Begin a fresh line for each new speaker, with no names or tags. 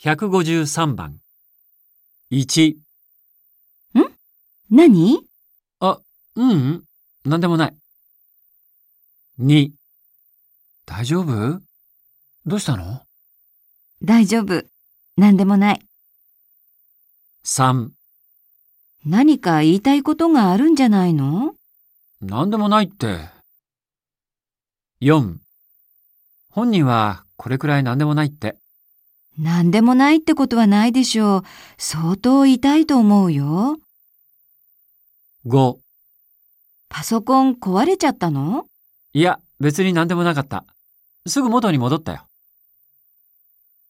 153番。1、
何？
あ、ううん、なんでもない。2、大丈夫？どうしたの？
大丈夫。何でもない。
?3、
何か言いたいことがあるんじゃないの？
なんでもないって。4、本人はこれくらいなんでもないって。
何でもないってことはないでしょう。相当痛いと思うよ。
5、
パソコン壊れちゃったの？
いや、別になんでもなかった。すぐ元に戻ったよ。